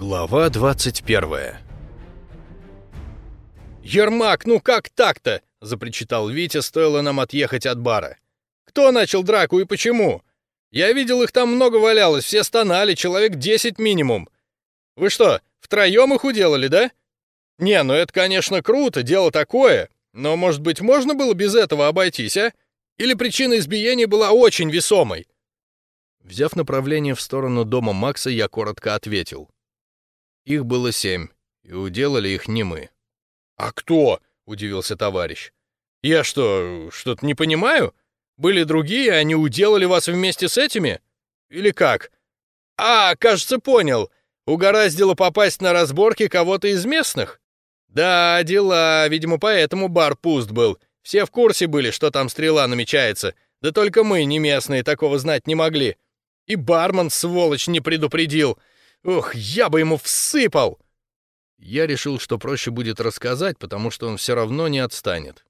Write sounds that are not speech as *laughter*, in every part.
Глава 21 «Ермак, ну как так-то?» — запричитал Витя, стоило нам отъехать от бара. «Кто начал драку и почему? Я видел, их там много валялось, все стонали, человек десять минимум. Вы что, втроем их уделали, да? Не, ну это, конечно, круто, дело такое, но, может быть, можно было без этого обойтись, а? Или причина избиения была очень весомой?» Взяв направление в сторону дома Макса, я коротко ответил. Их было семь, и уделали их не мы. «А кто?» — удивился товарищ. «Я что, что-то не понимаю? Были другие, они уделали вас вместе с этими? Или как?» «А, кажется, понял. Угораздило попасть на разборки кого-то из местных?» «Да, дела, видимо, поэтому бар пуст был. Все в курсе были, что там стрела намечается. Да только мы, не местные, такого знать не могли. И бармен, сволочь, не предупредил. Ох, я бы ему всыпал!» Я решил, что проще будет рассказать, потому что он все равно не отстанет.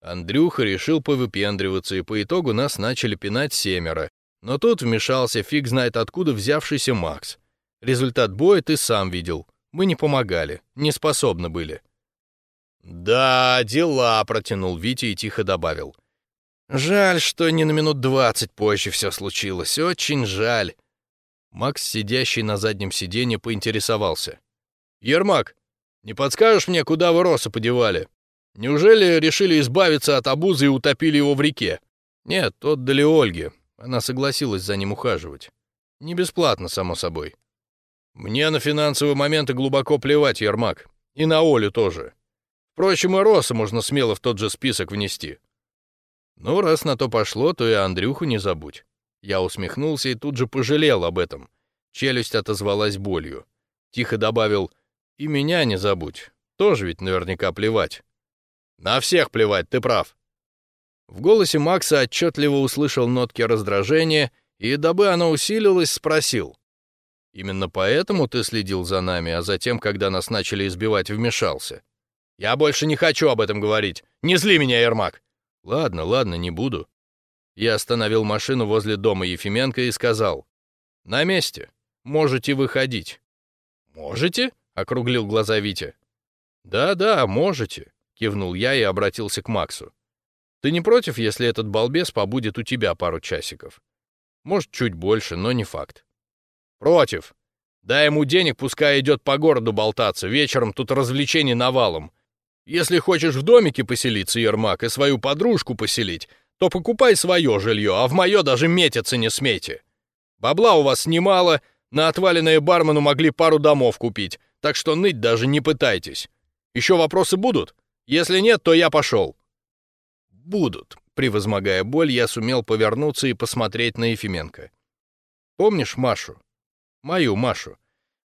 Андрюха решил повыпендриваться, и по итогу нас начали пинать семеро. Но тут вмешался фиг знает откуда взявшийся Макс. Результат боя ты сам видел. Мы не помогали, не способны были. «Да, дела», — протянул Витя и тихо добавил. «Жаль, что не на минут двадцать позже все случилось. Очень жаль». Макс, сидящий на заднем сиденье, поинтересовался. «Ермак, не подскажешь мне, куда вы Роса подевали? Неужели решили избавиться от обузы и утопили его в реке?» «Нет, отдали Ольге. Она согласилась за ним ухаживать. Не бесплатно, само собой». «Мне на финансовые моменты глубоко плевать, Ермак. И на Олю тоже. Впрочем, и Роса можно смело в тот же список внести». «Ну, раз на то пошло, то и Андрюху не забудь». Я усмехнулся и тут же пожалел об этом. Челюсть отозвалась болью. Тихо добавил и меня не забудь. Тоже ведь наверняка плевать. На всех плевать, ты прав. В голосе Макса отчетливо услышал нотки раздражения, и, дабы оно усилилось, спросил. «Именно поэтому ты следил за нами, а затем, когда нас начали избивать, вмешался?» «Я больше не хочу об этом говорить. Не зли меня, Ермак!» «Ладно, ладно, не буду». Я остановил машину возле дома Ефименко и сказал. «На месте. Можете выходить». «Можете?» округлил глаза Витя. «Да-да, можете», — кивнул я и обратился к Максу. «Ты не против, если этот балбес побудет у тебя пару часиков? Может, чуть больше, но не факт». «Против. Дай ему денег, пускай идет по городу болтаться, вечером тут развлечений навалом. Если хочешь в домике поселиться, Ермак, и свою подружку поселить, то покупай свое жилье, а в мое даже метиться не смейте. Бабла у вас немало, на отваленное бармену могли пару домов купить, так что ныть даже не пытайтесь. Еще вопросы будут? Если нет, то я пошел». «Будут», — превозмогая боль, я сумел повернуться и посмотреть на Ефименко. «Помнишь Машу? Мою Машу.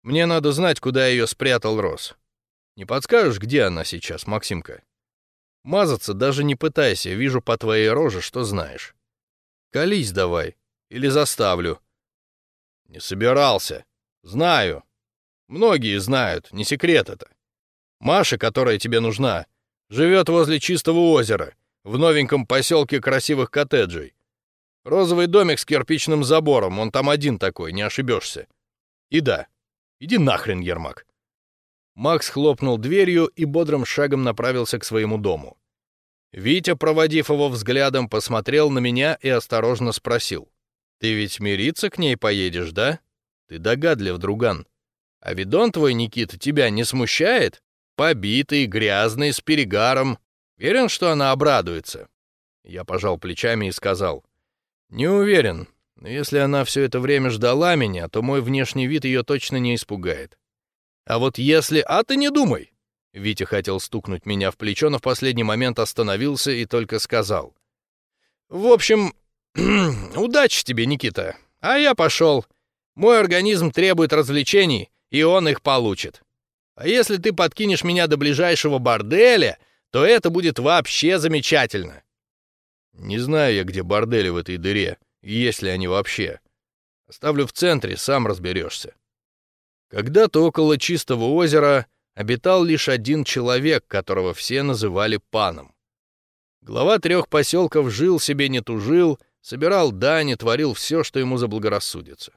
Мне надо знать, куда ее спрятал Рос. Не подскажешь, где она сейчас, Максимка? Мазаться даже не пытайся, вижу по твоей роже, что знаешь. Колись давай, или заставлю». «Не собирался. Знаю. Многие знают, не секрет это. Маша, которая тебе нужна, живет возле чистого озера, в новеньком поселке красивых коттеджей. Розовый домик с кирпичным забором, он там один такой, не ошибешься. И да, иди нахрен, Ермак. Макс хлопнул дверью и бодрым шагом направился к своему дому. Витя, проводив его взглядом, посмотрел на меня и осторожно спросил. «Ты ведь мириться к ней поедешь, да? Ты догадлив, друган». А видон твой, Никита, тебя не смущает? Побитый, грязный, с перегаром. Верен, что она обрадуется?» Я пожал плечами и сказал. «Не уверен. Но если она все это время ждала меня, то мой внешний вид ее точно не испугает. А вот если... А ты не думай!» Витя хотел стукнуть меня в плечо, но в последний момент остановился и только сказал. «В общем, *clears throat* удачи тебе, Никита. А я пошел. Мой организм требует развлечений, и он их получит. А если ты подкинешь меня до ближайшего борделя, то это будет вообще замечательно. Не знаю я, где бордели в этой дыре, есть ли они вообще. Оставлю в центре, сам разберешься. Когда-то около чистого озера обитал лишь один человек, которого все называли паном. Глава трех поселков жил себе не тужил, собирал дани, творил все, что ему заблагорассудится.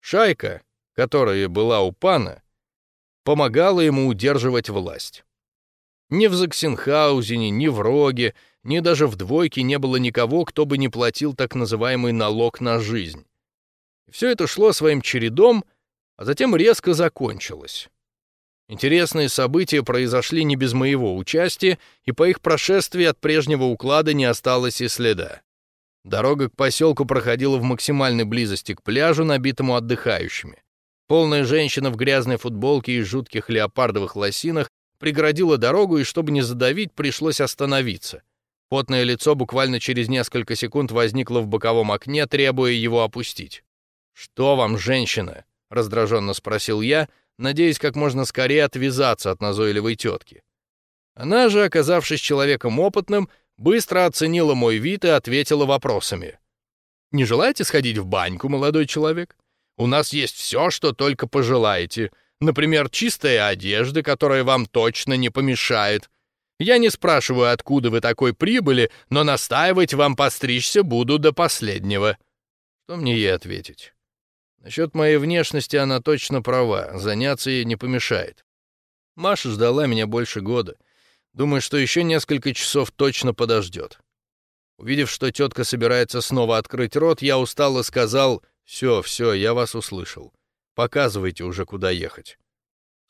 Шайка, которая была у пана, помогала ему удерживать власть. Ни в Заксенхаузене, ни в Роге, ни даже в Двойке не было никого, кто бы не платил так называемый налог на жизнь. Все это шло своим чередом, а затем резко закончилось. Интересные события произошли не без моего участия, и по их прошествии от прежнего уклада не осталось и следа. Дорога к поселку проходила в максимальной близости к пляжу, набитому отдыхающими. Полная женщина в грязной футболке и жутких леопардовых лосинах преградила дорогу, и чтобы не задавить, пришлось остановиться. Потное лицо буквально через несколько секунд возникло в боковом окне, требуя его опустить. «Что вам, женщина?» — раздраженно спросил я, надеясь как можно скорее отвязаться от назойливой тетки. Она же, оказавшись человеком опытным, быстро оценила мой вид и ответила вопросами. «Не желаете сходить в баньку, молодой человек? У нас есть все, что только пожелаете. Например, чистая одежда, которая вам точно не помешает. Я не спрашиваю, откуда вы такой прибыли, но настаивать вам постричься буду до последнего». Что мне ей ответить? Насчет моей внешности она точно права, заняться ей не помешает. Маша ждала меня больше года. Думаю, что еще несколько часов точно подождет. Увидев, что тетка собирается снова открыть рот, я устало сказал «Все, все, я вас услышал. Показывайте уже, куда ехать».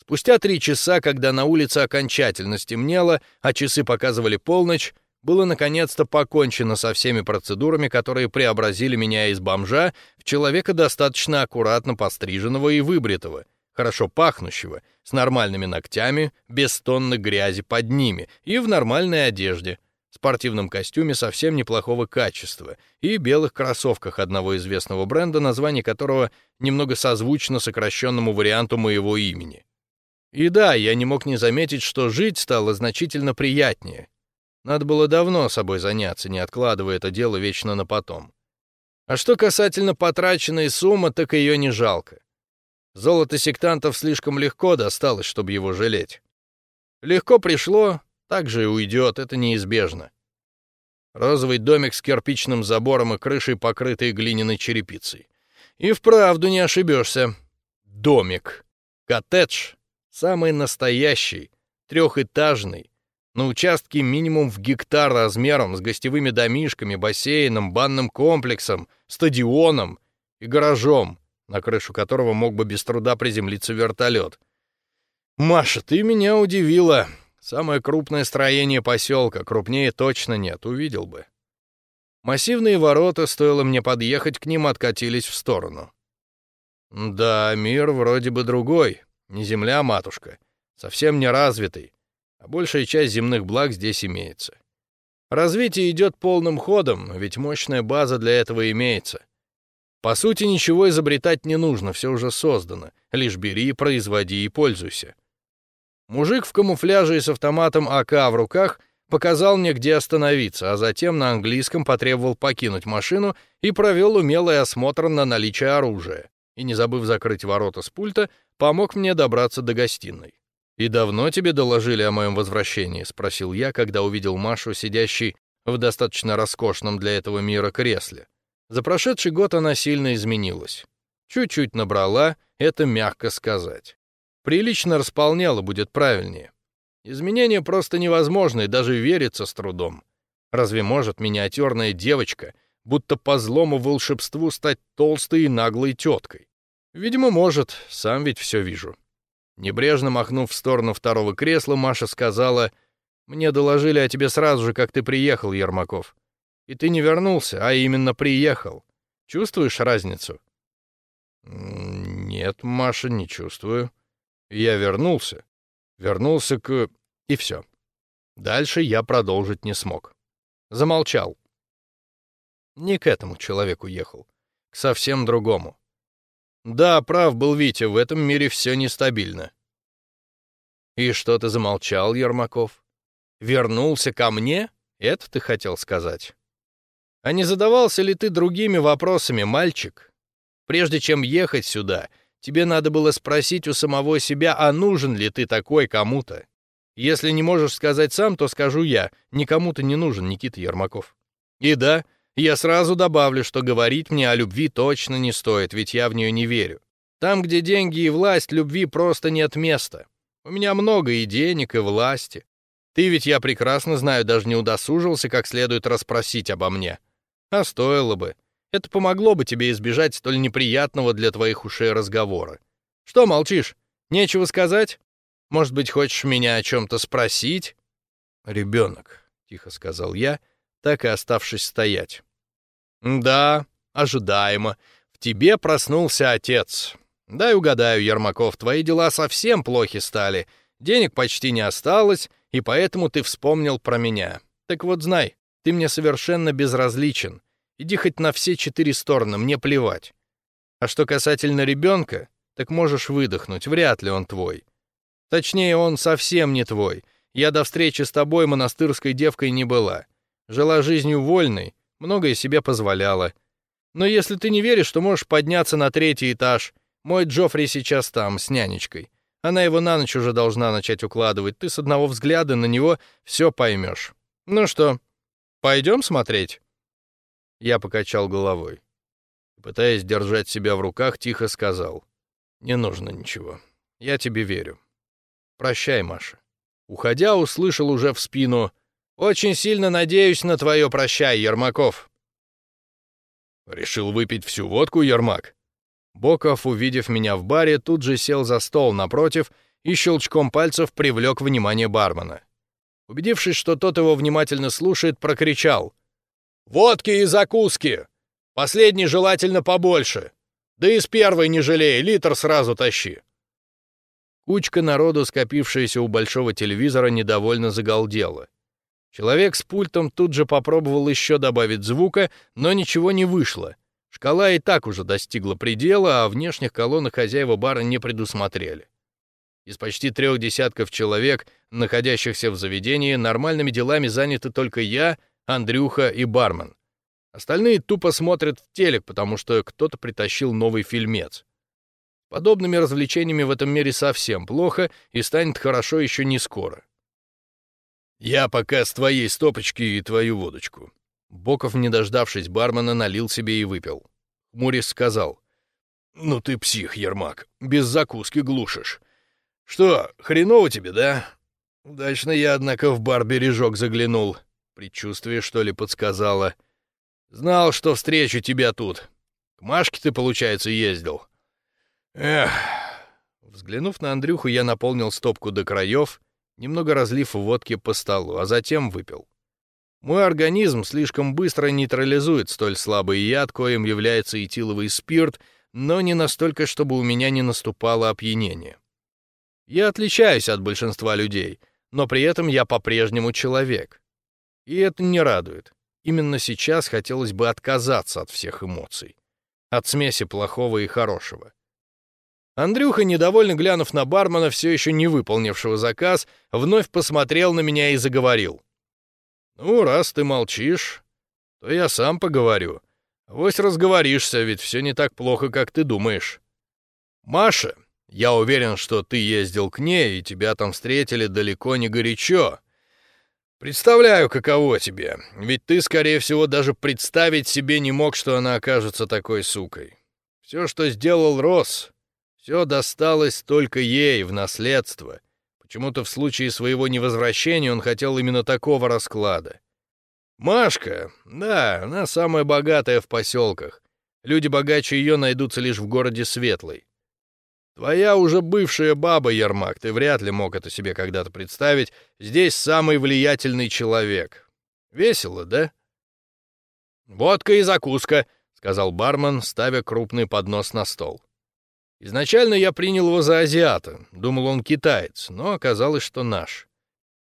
Спустя три часа, когда на улице окончательно стемнело, а часы показывали полночь, было наконец-то покончено со всеми процедурами, которые преобразили меня из бомжа в человека достаточно аккуратно постриженного и выбритого, хорошо пахнущего, с нормальными ногтями, без тонны грязи под ними и в нормальной одежде, спортивном костюме совсем неплохого качества и белых кроссовках одного известного бренда, название которого немного созвучно сокращенному варианту моего имени. И да, я не мог не заметить, что жить стало значительно приятнее, надо было давно собой заняться, не откладывая это дело вечно на потом. А что касательно потраченной суммы, так ее не жалко. Золото сектантов слишком легко досталось, чтобы его жалеть. Легко пришло, так же и уйдет, это неизбежно. Розовый домик с кирпичным забором и крышей, покрытой глиняной черепицей. И вправду не ошибешься. Домик. Коттедж. Самый настоящий, трехэтажный, на участке минимум в гектар размером, с гостевыми домишками, бассейном, банным комплексом, стадионом и гаражом, на крышу которого мог бы без труда приземлиться вертолет. «Маша, ты меня удивила. Самое крупное строение поселка, крупнее точно нет, увидел бы». Массивные ворота, стоило мне подъехать к ним, откатились в сторону. Да, мир вроде бы другой, не земля, матушка, совсем не развитый, а большая часть земных благ здесь имеется. Развитие идет полным ходом, ведь мощная база для этого имеется. По сути, ничего изобретать не нужно, все уже создано. Лишь бери, производи и пользуйся. Мужик в камуфляже и с автоматом АК в руках показал мне, где остановиться, а затем на английском потребовал покинуть машину и провел умелый осмотр на наличие оружия. И, не забыв закрыть ворота с пульта, помог мне добраться до гостиной. «И давно тебе доложили о моем возвращении?» — спросил я, когда увидел Машу, сидящей в достаточно роскошном для этого мира кресле. За прошедший год она сильно изменилась. Чуть-чуть набрала, это мягко сказать. Прилично располняла, будет правильнее. Изменения просто невозможны, даже верится с трудом. Разве может миниатюрная девочка, будто по злому волшебству, стать толстой и наглой теткой? Видимо, может, сам ведь все вижу. Небрежно махнув в сторону второго кресла, Маша сказала, «Мне доложили о тебе сразу же, как ты приехал, Ермаков. И ты не вернулся, а именно приехал. Чувствуешь разницу?» «Нет, Маша, не чувствую. Я вернулся. Вернулся к... и все. Дальше я продолжить не смог. Замолчал. Не к этому человеку ехал, к совсем другому. Да, прав был Витя, в этом мире все нестабильно. И что ты замолчал, Ермаков? Вернулся ко мне? Это ты хотел сказать? А не задавался ли ты другими вопросами, мальчик? Прежде чем ехать сюда, тебе надо было спросить у самого себя, а нужен ли ты такой кому-то? Если не можешь сказать сам, то скажу я. Никому ты не нужен, Никита Ермаков. И да, я сразу добавлю, что говорить мне о любви точно не стоит, ведь я в нее не верю. Там, где деньги и власть, любви просто нет места. У меня много и денег, и власти. Ты ведь, я прекрасно знаю, даже не удосужился как следует расспросить обо мне. А стоило бы. Это помогло бы тебе избежать столь неприятного для твоих ушей разговора. Что молчишь? Нечего сказать? Может быть, хочешь меня о чем-то спросить? Ребенок, тихо сказал я, так и оставшись стоять. Да, ожидаемо. В тебе проснулся отец. Дай угадаю, Ермаков, твои дела совсем плохи стали. Денег почти не осталось, и поэтому ты вспомнил про меня. Так вот знай, ты мне совершенно безразличен. Иди хоть на все четыре стороны, мне плевать. А что касательно ребенка, так можешь выдохнуть, вряд ли он твой. Точнее, он совсем не твой. Я до встречи с тобой монастырской девкой не была. Жила жизнью вольной, многое себе позволяла. Но если ты не веришь, то можешь подняться на третий этаж. Мой Джоффри сейчас там, с нянечкой. Она его на ночь уже должна начать укладывать. Ты с одного взгляда на него все поймешь. Ну что, пойдем смотреть?» Я покачал головой. Пытаясь держать себя в руках, тихо сказал. «Не нужно ничего. Я тебе верю. Прощай, Маша». Уходя, услышал уже в спину. «Очень сильно надеюсь на твое прощай, Ермаков». «Решил выпить всю водку, Ермак?» Боков, увидев меня в баре, тут же сел за стол напротив и щелчком пальцев привлек внимание бармена. Убедившись, что тот его внимательно слушает, прокричал. «Водки и закуски! Последний желательно побольше! Да и с первой не жалей, литр сразу тащи!» Кучка народу, скопившаяся у большого телевизора, недовольно загалдела. Человек с пультом тут же попробовал еще добавить звука, но ничего не вышло. Шкала и так уже достигла предела, а внешних колонок хозяева бара не предусмотрели. Из почти трех десятков человек, находящихся в заведении, нормальными делами заняты только я, Андрюха и бармен. Остальные тупо смотрят в телек, потому что кто-то притащил новый фильмец. Подобными развлечениями в этом мире совсем плохо и станет хорошо еще не скоро. «Я пока с твоей стопочки и твою водочку», Боков, не дождавшись бармена, налил себе и выпил. Мурис сказал. «Ну ты псих, Ермак, без закуски глушишь. Что, хреново тебе, да? Удачно я, однако, в бар бережок заглянул. Предчувствие, что ли, подсказало. Знал, что встречу тебя тут. К Машке ты, получается, ездил. Эх...» Взглянув на Андрюху, я наполнил стопку до краев, немного разлив водки по столу, а затем выпил. Мой организм слишком быстро нейтрализует столь слабый яд, коим является этиловый спирт, но не настолько, чтобы у меня не наступало опьянение. Я отличаюсь от большинства людей, но при этом я по-прежнему человек. И это не радует. Именно сейчас хотелось бы отказаться от всех эмоций. От смеси плохого и хорошего. Андрюха, недовольно глянув на бармена, все еще не выполнившего заказ, вновь посмотрел на меня и заговорил. «Ну, раз ты молчишь, то я сам поговорю. Вось разговоришься, ведь все не так плохо, как ты думаешь. Маша, я уверен, что ты ездил к ней, и тебя там встретили далеко не горячо. Представляю, каково тебе, ведь ты, скорее всего, даже представить себе не мог, что она окажется такой сукой. Все, что сделал Росс, все досталось только ей в наследство — Почему-то в случае своего невозвращения он хотел именно такого расклада. Машка, да, она самая богатая в поселках. Люди богаче ее найдутся лишь в городе Светлый. Твоя уже бывшая баба, Ермак, ты вряд ли мог это себе когда-то представить, здесь самый влиятельный человек. Весело, да? «Водка и закуска», — сказал бармен, ставя крупный поднос на стол. Изначально я принял его за азиата, думал, он китаец, но оказалось, что наш.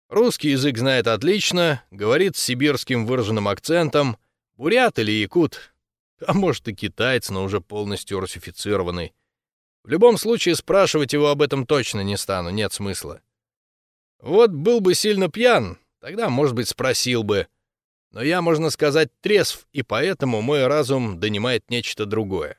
Русский язык знает отлично, говорит с сибирским выраженным акцентом, бурят или якут, а может и китаец, но уже полностью русифицированный. В любом случае спрашивать его об этом точно не стану, нет смысла. Вот был бы сильно пьян, тогда, может быть, спросил бы. Но я, можно сказать, трезв, и поэтому мой разум донимает нечто другое.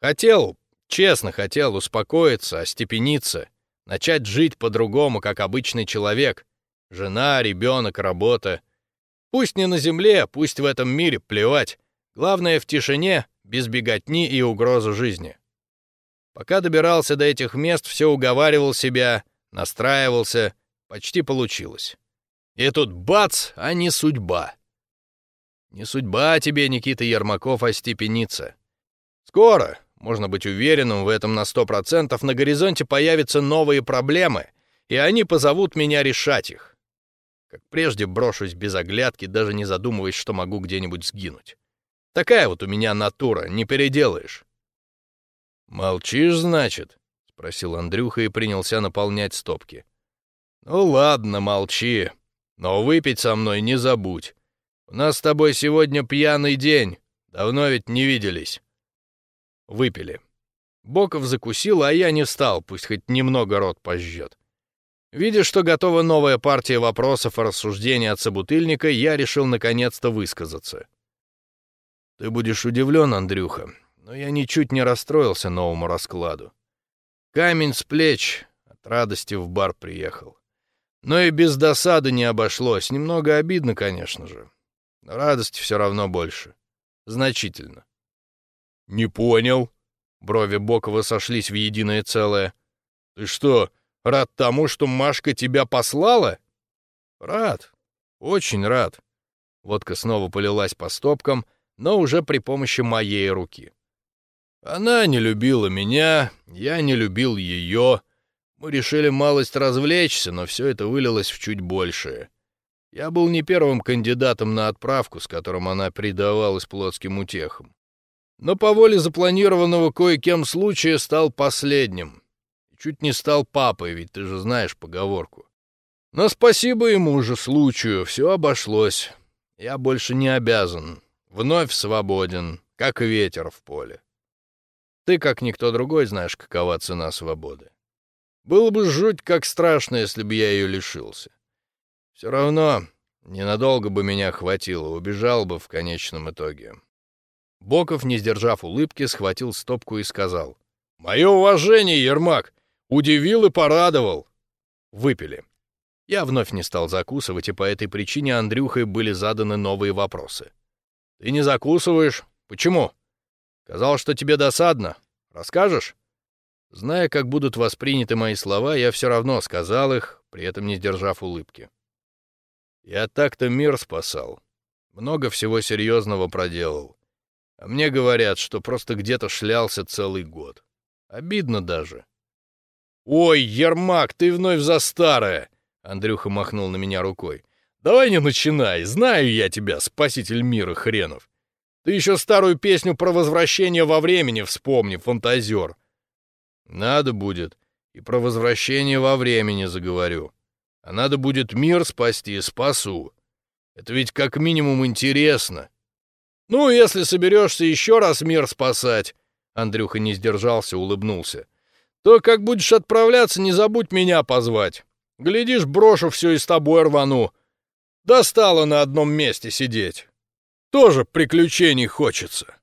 Хотел, Честно хотел успокоиться, остепениться, начать жить по-другому, как обычный человек. Жена, ребенок, работа. Пусть не на земле, пусть в этом мире, плевать. Главное, в тишине, без беготни и угрозы жизни. Пока добирался до этих мест, все уговаривал себя, настраивался, почти получилось. И тут бац, а не судьба. Не судьба тебе, Никита Ермаков, остепениться. Скоро, можно быть уверенным в этом на сто процентов, на горизонте появятся новые проблемы, и они позовут меня решать их. Как прежде брошусь без оглядки, даже не задумываясь, что могу где-нибудь сгинуть. Такая вот у меня натура, не переделаешь. «Молчишь, значит?» — спросил Андрюха и принялся наполнять стопки. «Ну ладно, молчи, но выпить со мной не забудь. У нас с тобой сегодня пьяный день, давно ведь не виделись». Выпили. Боков закусил, а я не стал, пусть хоть немного рот пожжет. Видя, что готова новая партия вопросов и рассуждений от собутыльника, я решил наконец-то высказаться. «Ты будешь удивлен, Андрюха, но я ничуть не расстроился новому раскладу. Камень с плеч, от радости в бар приехал. Но и без досады не обошлось, немного обидно, конечно же. Но радости все равно больше. Значительно. «Не понял». Брови Бокова сошлись в единое целое. «Ты что, рад тому, что Машка тебя послала?» «Рад. Очень рад». Водка снова полилась по стопкам, но уже при помощи моей руки. Она не любила меня, я не любил ее. Мы решили малость развлечься, но все это вылилось в чуть большее. Я был не первым кандидатом на отправку, с которым она предавалась плотским утехам но по воле запланированного кое-кем случая стал последним. Чуть не стал папой, ведь ты же знаешь поговорку. Но спасибо ему же случаю, все обошлось. Я больше не обязан. Вновь свободен, как ветер в поле. Ты, как никто другой, знаешь, какова цена свободы. Было бы жуть как страшно, если бы я ее лишился. Все равно ненадолго бы меня хватило, убежал бы в конечном итоге. Боков, не сдержав улыбки, схватил стопку и сказал. «Мое уважение, Ермак! Удивил и порадовал!» Выпили. Я вновь не стал закусывать, и по этой причине Андрюхой были заданы новые вопросы. «Ты не закусываешь? Почему?» «Сказал, что тебе досадно. Расскажешь?» Зная, как будут восприняты мои слова, я все равно сказал их, при этом не сдержав улыбки. Я так-то мир спасал. Много всего серьезного проделал. А мне говорят, что просто где-то шлялся целый год. Обидно даже. «Ой, Ермак, ты вновь за старое!» Андрюха махнул на меня рукой. «Давай не начинай, знаю я тебя, спаситель мира хренов. Ты еще старую песню про возвращение во времени вспомни, фантазер». «Надо будет, и про возвращение во времени заговорю. А надо будет мир спасти, спасу. Это ведь как минимум интересно. «Ну, если соберешься еще раз мир спасать», — Андрюха не сдержался, улыбнулся, «то как будешь отправляться, не забудь меня позвать. Глядишь, брошу все и с тобой рвану. Достало на одном месте сидеть. Тоже приключений хочется».